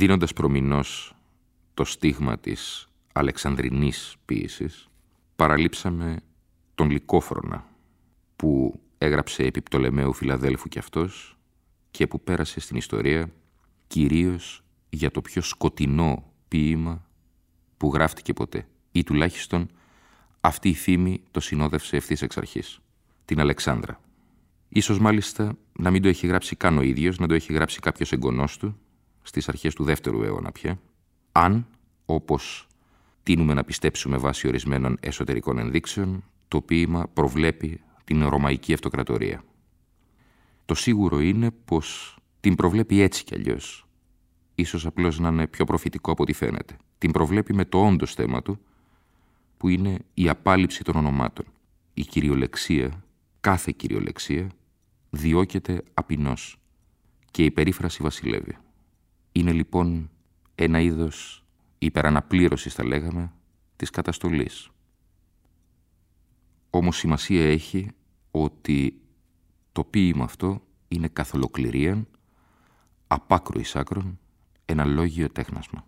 Δίνοντας προμηνός το στίγμα της αλεξανδρινής ποίησης, παραλείψαμε τον Λυκόφρονα, που έγραψε επί Πτολεμαίου Φιλαδέλφου κι αυτός και που πέρασε στην ιστορία κυρίως για το πιο σκοτεινό ποίημα που γράφτηκε ποτέ ή τουλάχιστον αυτή η φήμη το συνόδευσε ευθύς εξ αρχής, την Αλεξάνδρα. Ίσως μάλιστα να μην το έχει γράψει καν ο ίδιος, να το έχει γράψει κάποιος εγγονός του στις αρχές του δεύτερου αιώνα πια, αν, όπως τίνουμε να πιστέψουμε βάσει ορισμένων εσωτερικών ενδείξεων, το ποίημα προβλέπει την Ρωμαϊκή Αυτοκρατορία. Το σίγουρο είναι πως την προβλέπει έτσι κι αλλιώς. Ίσως απλώς να είναι πιο προφητικό από ό,τι φαίνεται. Την προβλέπει με το όντως θέμα του, που είναι η απάλληψη των ονομάτων. Η κυριολεξία, κάθε κυριολεξία, διώκεται απεινώς και η περίφραση βασιλεύει. Είναι λοιπόν ένα είδος υπεραναπλήρωσης, θα λέγαμε, της καταστολής. Όμως σημασία έχει ότι το ποίημα αυτό είναι καθ' ολοκληρίαν, απάκρου εις άκρον, ένα λόγιο τέχνασμα.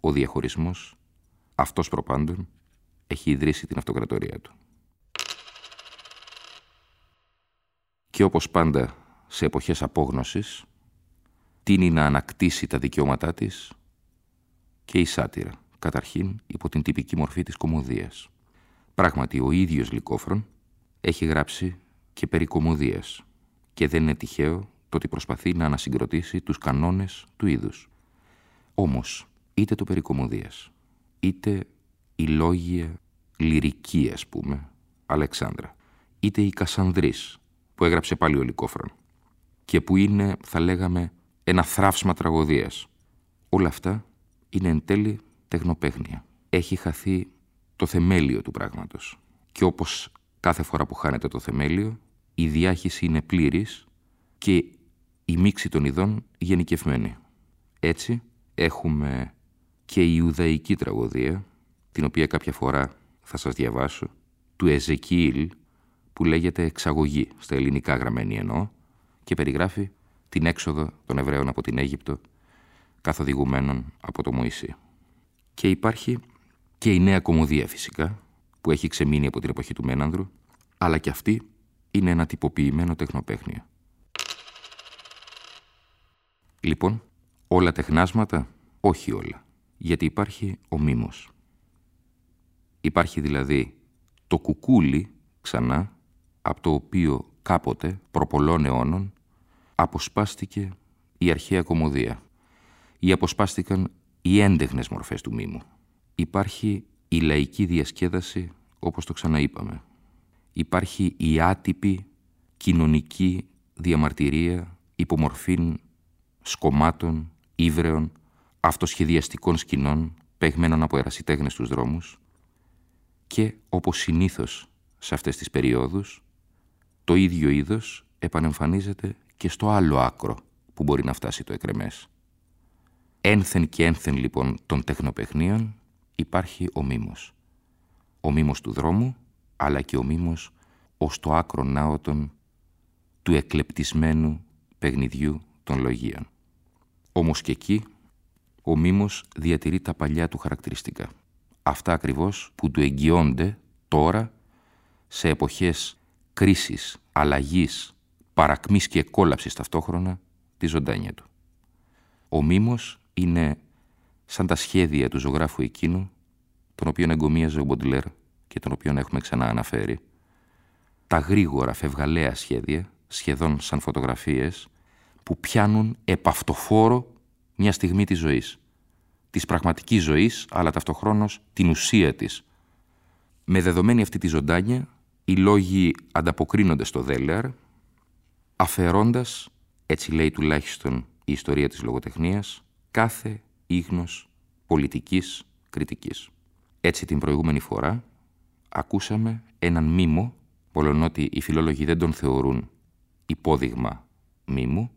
Ο διαχωρισμός, αυτός προπάντων, έχει ιδρύσει την αυτοκρατορία του. Και όπως πάντα σε εποχές απόγνωσης, τίνει να ανακτήσει τα δικαιώματά της και η σάτυρα, καταρχήν υπό την τυπική μορφή της κομμωδίας. Πράγματι, ο ίδιος Λυκόφρον έχει γράψει και περί κομμωδίας και δεν είναι τυχαίο το ότι προσπαθεί να ανασυγκροτήσει τους κανόνες του είδους. Όμως, είτε το περί κομμωδίας, είτε η λόγια λυρική, ας πούμε, Αλεξάνδρα, είτε η Κασανδρής, που έγραψε πάλι ο Λυκόφρον και που είναι, θα λέγαμε, ένα θράψμα τραγωδίας. Όλα αυτά είναι εν τέλει τεχνοπαίχνια. Έχει χαθεί το θεμέλιο του πράγματος. Και όπως κάθε φορά που χάνεται το θεμέλιο, η διάχυση είναι πλήρης και η μίξη των ειδών γενικευμένη. Έτσι έχουμε και η Ιουδαϊκή τραγωδία, την οποία κάποια φορά θα σας διαβάσω, του Εζεκίλ, που λέγεται «Εξαγωγή» στα ελληνικά γραμμένη εννοώ, και περιγράφει την έξοδο των Εβραίων από την Αίγυπτο, καθοδηγουμένων από το Μωυσή. Και υπάρχει και η νέα κομμωδία φυσικά, που έχει ξεμείνει από την εποχή του Μένανδρου, αλλά και αυτή είναι ένα τυποποιημένο τεχνοπαίχνιο. Λοιπόν, όλα τεχνάσματα, όχι όλα, γιατί υπάρχει ο μήμος. Υπάρχει δηλαδή το κουκούλι, ξανά, από το οποίο κάποτε, προπολών αιώνων, αποσπάστηκε η αρχαία κομμωδία ή αποσπάστηκαν οι έντεχνες μορφές του μήμου. Υπάρχει η λαϊκή διασκέδαση όπως το ξαναείπαμε. Υπάρχει η άτυπη κοινωνική διαμαρτυρία υπομορφήν σκομάτων, ύβρεων, αυτοσχεδιαστικών σκηνών παιγμένων από ερασιτέχνες στους δρόμους και όπως συνήθως σε αυτές τις περιόδους το ίδιο είδος επανεμφανίζεται και στο άλλο άκρο που μπορεί να φτάσει το εκρεμές. Ένθεν και ένθεν λοιπόν των τεχνοπαιχνίων υπάρχει ο μήμος. Ο μήμος του δρόμου, αλλά και ο μήμος ως το άκρο νάωτον του εκλεπτισμένου παιχνιδιού των λογίων. Όμως και εκεί ο μήμος διατηρεί τα παλιά του χαρακτηριστικά. Αυτά ακριβώς που του εγγυώνται τώρα σε εποχές κρίσης, αλλαγής, παρακμής και κόλαψης ταυτόχρονα τη ζωντάνια του. Ο μήμος είναι σαν τα σχέδια του ζωγράφου εκείνου, τον οποίον εγκομίαζε ο Μποντλέρ και τον οποίον έχουμε ξανά αναφέρει, τα γρήγορα φευγαλαία σχέδια, σχεδόν σαν φωτογραφίες, που πιάνουν επαυτοφόρο μια στιγμή της ζωής. Της πραγματικής ζωής, αλλά ταυτοχρόνως την ουσία της. Με δεδομένη αυτή τη ζωντάνια, οι λόγοι ανταποκρίνονται στο Δέλεαρ, αφαιρώντας, έτσι λέει τουλάχιστον η ιστορία της λογοτεχνίας, κάθε ίγνος πολιτικής κριτικής. Έτσι την προηγούμενη φορά ακούσαμε έναν μήμο, πολλονότι οι φιλόλογοι δεν τον θεωρούν υπόδειγμα μήμου,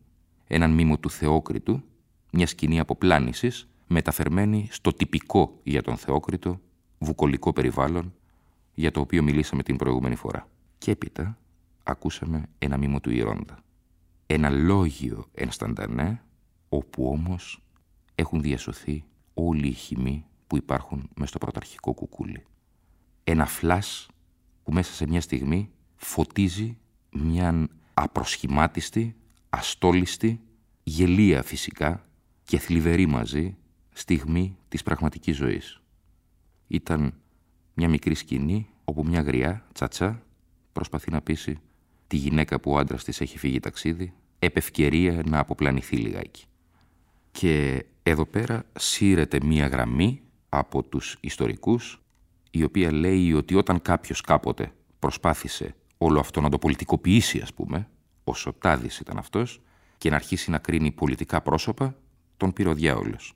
έναν μήμο του Θεόκριτου, μια σκηνή αποπλάνησης, μεταφερμένη στο τυπικό για τον Θεόκριτο βουκολικό περιβάλλον για το οποίο μιλήσαμε την προηγούμενη φορά. Και έπειτα ακούσαμε ένα μήμο του Ιρόντα. Ένα λόγιο ενσταντανέ, όπου όμως έχουν διασωθεί όλοι οι χυμοί που υπάρχουν μες στο πρωταρχικό κουκούλι. Ένα φλάς που μέσα σε μια στιγμή φωτίζει μια απροσχημάτιστη, αστόλιστη, γελία φυσικά και θλιβερή μαζί στιγμή της πραγματικής ζωής. Ήταν μια μικρή σκηνή όπου μια γριά, τσατσά, προσπαθεί να πείσει τη γυναίκα που ο άντρας της έχει φύγει ταξίδι, επευκαιρία να αποπλανηθεί λιγάκι. Και εδώ πέρα σύρεται μία γραμμή από τους ιστορικούς, η οποία λέει ότι όταν κάποιος κάποτε προσπάθησε όλο αυτό να το πολιτικοποιήσει, ας πούμε, ο Σωτάδης ήταν αυτός, και να αρχίσει να κρίνει πολιτικά πρόσωπα, τον πήρε ο διάολος.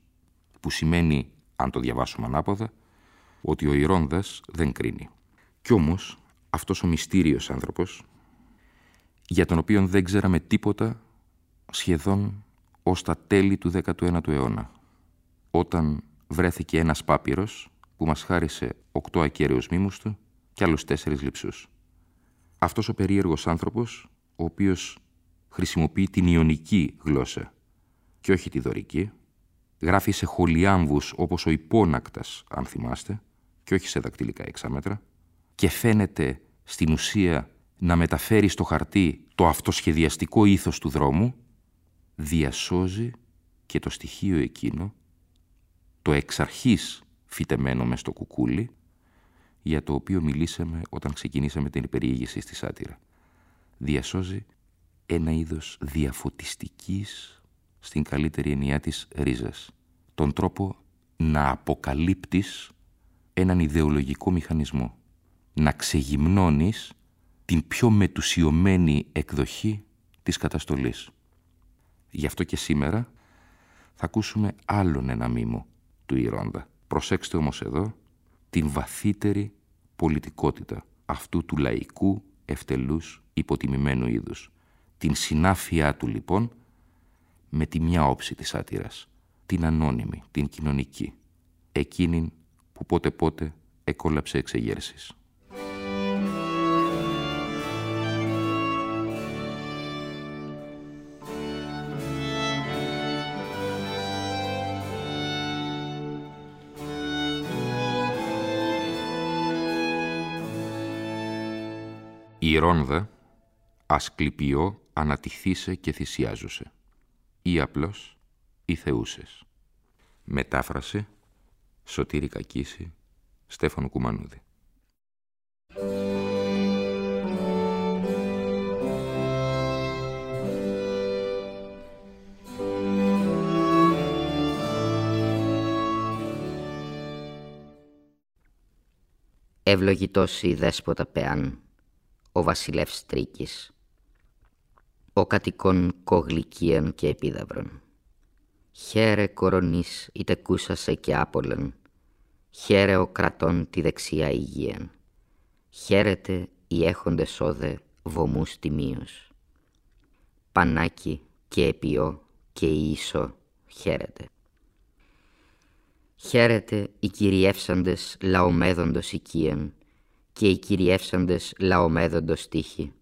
Που σημαίνει, αν το διαβάσουμε ανάποδα, ότι ο Ιρόνδας δεν κρίνει. Κι όμως, αυτός ο μυστήριος άνθρωπος, για τον οποίο δεν ξέραμε τίποτα σχεδόν ως τα τέλη του 19ου αιώνα, όταν βρέθηκε ένας πάπυρος που μας χάρισε οκτώ ακέραιος μήμους του και άλλους τέσσερις λειψούς. Αυτός ο περίεργος άνθρωπος, ο οποίος χρησιμοποιεί την ιονική γλώσσα και όχι τη δωρική, γράφει σε χολιάμβους όπως ο υπόνακτας, αν θυμάστε, και όχι σε δακτυλικά εξάμετρα, και φαίνεται στην ουσία να μεταφέρει στο χαρτί το αυτοσχεδιαστικό ήθος του δρόμου, διασώζει και το στοιχείο εκείνο, το εξ αρχής φυτεμένο μες στο κουκούλι, για το οποίο μιλήσαμε όταν ξεκινήσαμε την περιήγηση στη σάτυρα. Διασώζει ένα είδος διαφωτιστικής στην καλύτερη εννοιά της ρίζας. Τον τρόπο να αποκαλύπτεις έναν ιδεολογικό μηχανισμό. Να ξεγυμνώνεις την πιο μετουσιωμένη εκδοχή της καταστολής. Γι' αυτό και σήμερα θα ακούσουμε άλλον ένα μήμο του Ιρόντα. Προσέξτε όμως εδώ την βαθύτερη πολιτικότητα αυτού του λαϊκού ευτελούς υποτιμημένου είδους. Την συνάφειά του λοιπόν με τη μια όψη της σάτυρας, την ανώνυμη, την κοινωνική, εκείνη που πότε πότε εκόλαψε εξεγέρσεις. Η Ρόνδα ασκληπιό ανατηθήσε και θυσιάζωσε. Ή απλώς ή θεούσες. Μετάφραση Σωτήρη Κακίση Στέφανο Κουμανούδη. Ευλογητός η δέσποτα πεάν, ο βασιλεύς Τρίκης, ο κατοικών κογλικίαν και επίδαυρων. Χαίρε κορονής η τεκούσασε και άπολεν, χαίρε ο κρατών τη δεξιά υγείαν. Χαίρετε οι έχοντες σώδε βωμούς τιμίως. Πανάκι και επιό και ίσο χαίρετε. Χαίρετε οι κυριεύσαντες λαομέδοντος οικίαν και οι κυριεύσαντες λαομέδοντος τύχη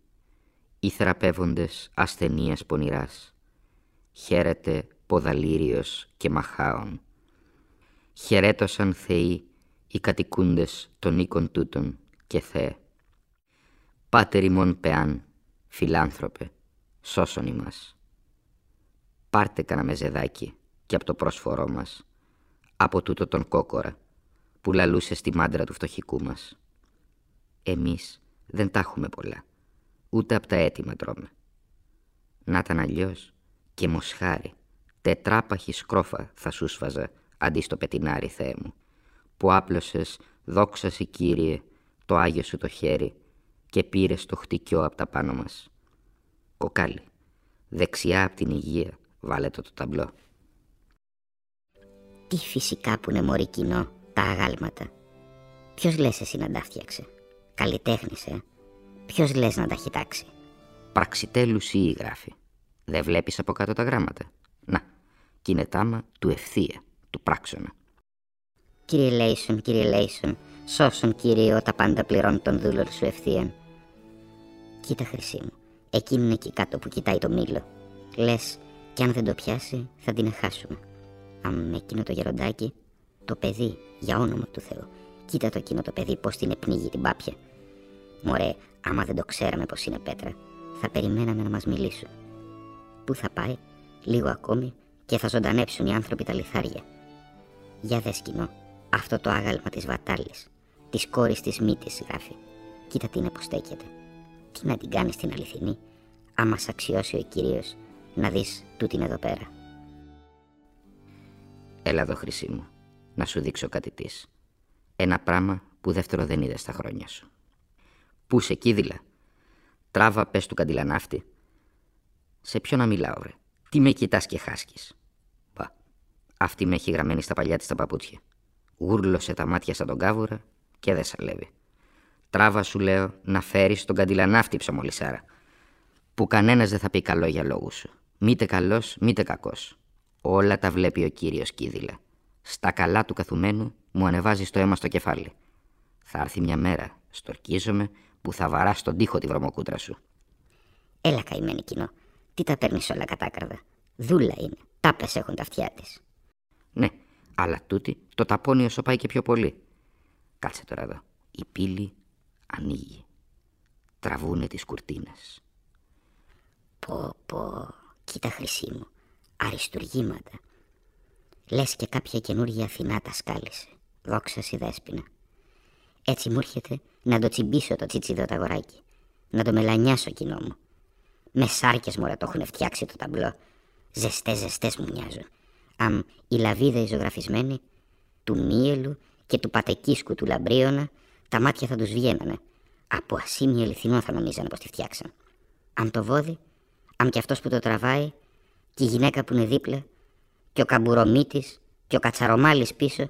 οι θεραπεύοντες ασθενείας πονηράς. Χαίρετε ποδαλήριος και μαχάων. Χαιρέτωσαν θεοί οι κατοικούντες των οίκων τούτων και Θεέ. Πάτερ ημών πεάν, φιλάνθρωπε, σώσον ημάς. Πάρτε κανένα μεζεδάκι και από το πρόσφορό μας. από τούτο τον κόκορα που λαλούσε στη μάντρα του φτωχικού μας. Εμείς δεν τα έχουμε πολλά, ούτε από τα έτοιμα τρώμε. Να ήταν αλλιώς και μοσχάρι, τετράπαχη σκρόφα θα σου σφαζα αντί στο πετινάρι Θεέ μου, που άπλωσες δόξα Κύριε το Άγιο σου το χέρι και πήρες το χτυκιό από τα πάνω μας. Κοκάλι, δεξιά από την υγεία, βάλε το το ταμπλό. Τι φυσικά που είναι μωρή κοινό, τα αγάλματα. Ποιος λες εσύ να τα φτιάξε; Καλλιτέχνης, ε. Ποιος λες να τα έχει τάξει; Πραξιτέλους ή γράφει. Δεν βλέπεις από κάτω τα γράμματα. Να, κι είναι τάμα του ευθεία, του πράξονα. Κύριε Λέισον, κύριε Λέισον, σώσον κύριε τα πάντα πληρώνει τον δούλο σου ευθείαν. Κοίτα χρυσή μου, εκείνη είναι εκεί κάτω που κοιτάει το μήλο. Λες, κι αν δεν το πιάσει θα την εχάσουμε. Αν με εκείνο το γεροντάκι, το παιδί, για όνομα του Θεού, κοίτα το εκείνο το παιδί πώς την επνίγει την πάπια. Μωρέ, άμα δεν το ξέραμε πως είναι πέτρα, θα περιμέναμε να μας μιλήσουν. Πού θα πάει, λίγο ακόμη και θα ζωντανέψουν οι άνθρωποι τα λιθάρια. Για δες κοινό, αυτό το άγαλμα της βατάλης, της κόρης της μύτης γράφει. Κοίτα τι είναι που στέκεται. Τι να την κάνεις την αληθινή, άμα σ' αξιώσει ο Κύριος να δεις τούτην εδώ πέρα. Έλα εδώ χρυσή μου, να σου δείξω κάτι της. Ένα πράγμα που δεύτερο δεν είδες στα χρόνια σου. Πού σε κίδηλα. Τράβα πες του καντιλανάφτη. Σε ποιο να μιλάω ρε; Τι με κοιτάς και χάσκεις; Πα. Αυτή με έχει γραμμένη στα παλιά της τα παπούτσια. Γούρλωσε τα μάτια σαν τον κάβουρα και δεν σαλεύει. Τράβα σου λέω να φέρεις τον καντιλανάφτη ψωμολισάρα. Που κανένας δεν θα πει καλό για λόγους σου. Μήτε καλός, μήτε κακός. Όλα τα βλέπει ο κύριος Κίδηλα. Στα καλά του καθουμένου μου ανεβάζει το αίμα στο κεφάλι. Θα έρθει μια μέρα, στορκίζομαι, που θα βαρά στον τοίχο τη βρωμοκούτρα σου. Έλα καημένη κοινό. Τι τα παίρνεις όλα κατάκαρδα; Δούλα είναι. Τάπες έχουν τα αυτιά της. Ναι, αλλά τούτη το ταπώνει όσο πάει και πιο πολύ. Κάτσε τώρα εδώ. Η πύλη ανοίγει. Τραβούνε τις κουρτίνες. Πω πω, κοίτα χρυσή μου. Αριστουργήματα. Λες και κάποια καινούργια Αθηνά τα σκάλισε. Δόξα η δέσποινα. Έτσι μου έρχεται να το τσιμπήσω το τσιτσιδό τα αγοράκι. Να το μελανιάσω κοινό μου. Με σάρκες μωρέ το έχουν φτιάξει το ταμπλό. Ζεστές ζεστές μου μοιάζουν. Αμ η λαβίδα η ζωγραφισμένη του Μίελου και του Πατεκίσκου του Λαμπρίωνα τα μάτια θα τους βγαίνανε. Από ασήμι αληθινό θα νομίζανε πως τη φτιάξαν. Αν το βόδι, αν και αυτός που το τραβάει και η γυναίκα που είναι δίπλα και ο καμπουρομίτης και ο κατσαρομάλης πίσω.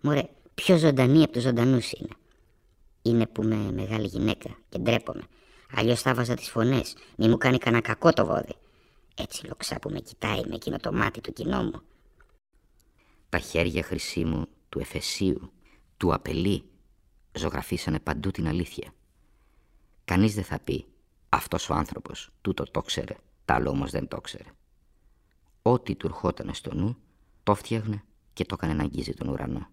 Μωρέ, πιο ζωντανή από τους ζωντανούς είναι. Είναι που είμαι μεγάλη γυναίκα και ντρέπομαι. Αλλιώς θα βάζα τις φωνές, μη μου κάνει κανένα κακό το βόδι. Έτσι λοξά που με κοιτάει με εκείνο το μάτι του κοινό μου. Τα χέρια χρυσή μου του Εφεσίου, του Απελή, ζωγραφίσανε παντού την αλήθεια. Κανείς δεν θα πει αυτός ο άνθρωπος τούτο το ξέρε, τα άλλο όμως δεν το ξέρε. Ό,τι του ερχόταν στο νου, το φτιάχνε και το έκανε να αγγίζει τον ουρανό.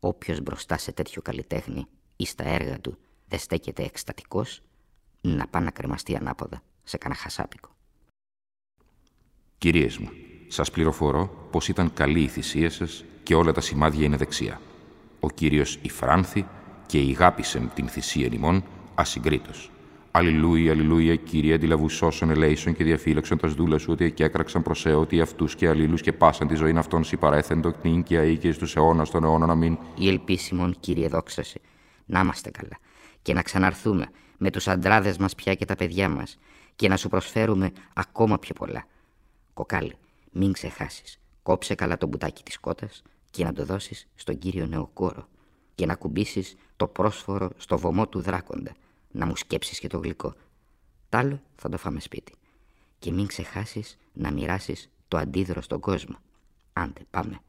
Όποιος μπροστά σε τέτοιο καλλιτέχνη ή στα έργα του δεν στέκεται εκστατικός, να πάει να κρεμαστεί ανάποδα σε κανένα χασάπικο. Κυρίες μου, σας πληροφορώ πως ήταν καλή η θυσία σας και όλα τα σημάδια είναι δεξιά. Ο Κύριος Ιφράνθη και ηγάπησε την θυσία ημών ασυγκρίτως. Αλληλούια, αλληλούια, κύριε, αντιλαβουσώσον ελέησον και διαφύλαξον τας δούλας σου ότι εκέκραξαν προς ότι αυτούς και αλλήλου και πάσαν τη ζωή αυτών σι παρέθεντο κτήν και αή και στους αιώνας των αιώνων αμήν. Η ελπίσιμον, κύριε, δόξασε. Να είμαστε καλά και να ξαναρθούμε με τους αντράδες μας πια και τα παιδιά μας και να σου προσφέρουμε ακόμα πιο πολλά. Κοκάλι, μην ξεχάσεις. Κόψε καλά το μπουτάκι της κότας και να το δώσεις στον κύριο Νεοκόρο και να κουμπίσεις το πρόσφορο στο βωμό του δράκοντα να μου σκέψεις και το γλυκό. Τ' άλλο θα το φάμε σπίτι. Και μην ξεχάσεις να μοιράσεις το αντίδρο στον κόσμο. Άντε, πάμε.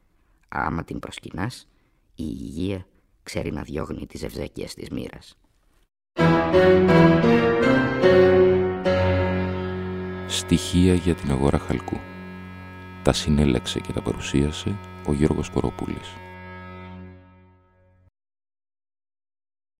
Άμα την προσκυνάς, η υγεία ξέρει να διώγνει τις ευζέκειες της μοίρας. Στοιχεία για την αγορά χαλκού. Τα συνέλεξε και τα παρουσίασε ο Γιώργος Κοροπούλης.